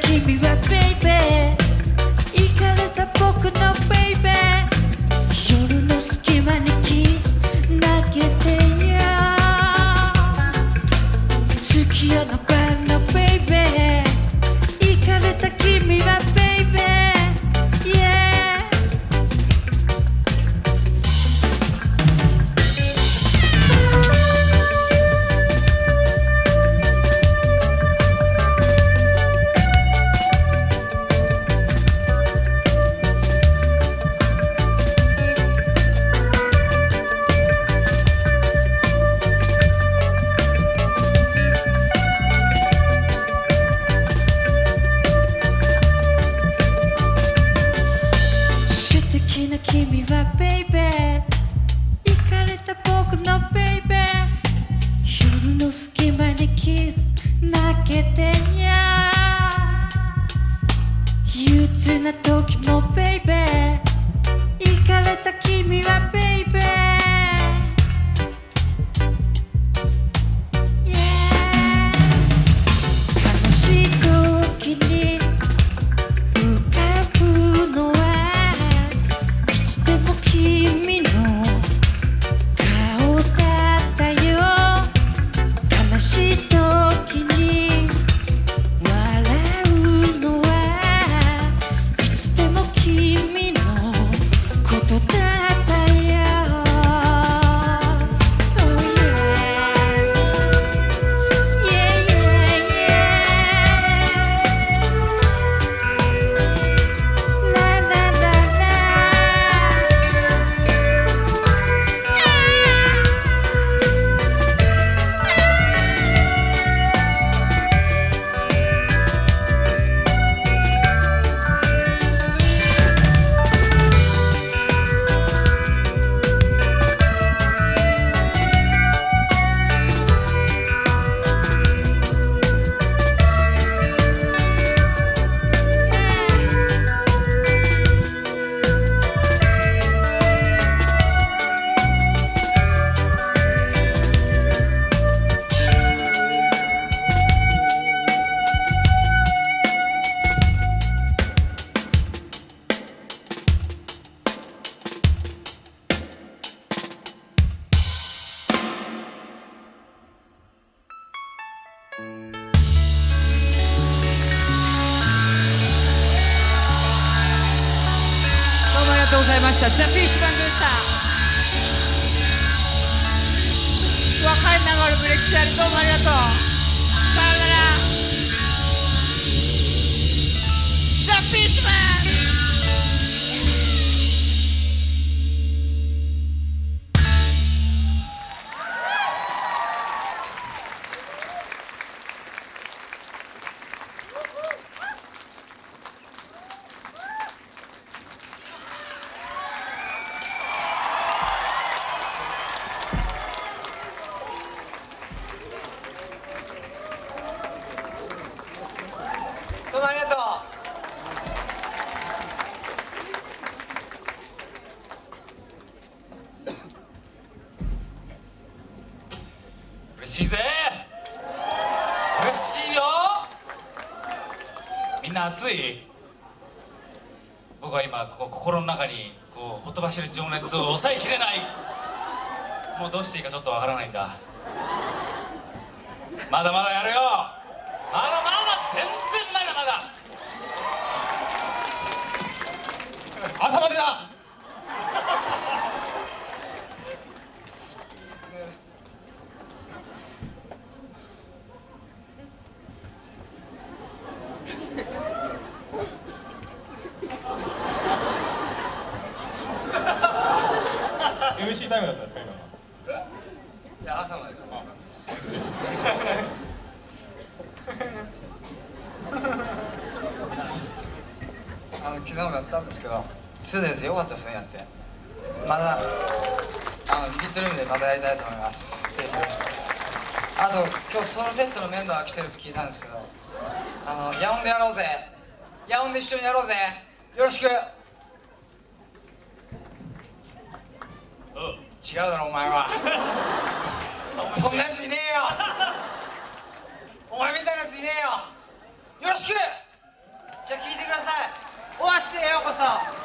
keep me right, baby. 行かれた僕のきな君はベイベー行かれた僕のベイベー夜の隙間にキス泣けてにゃ憂鬱な時もベイベー行かれた君はベイベーました。ザ・フィッシュマンでした若い流れブレキシアルどうもありがとう。さよなら。ザ・フィッシュマン。みんな熱い。僕は今こう心の中にこうほとばしる情熱を抑えきれない。もうどうしていいかちょっとわからないんだ。まだまだやるよまだまだ全然まだまだ朝までだい MC タイムだったんです。か今いや朝まであの昨日もやったんです。けど 2days よかったです。ねやってまたあのビットルームでまたやりたいと思います。ぜひよろしくあと今日ソロセットのメンバーが来てるって聞いたんです。けどあのヤオンでやろうぜヤオンで一緒にやろうぜよろしく違うだろお前は。そんなやついねえよ。お前みたいなやついねえよ。よろしく。じゃあ聞いてください。オアシスへようこそ。